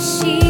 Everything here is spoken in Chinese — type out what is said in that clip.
心。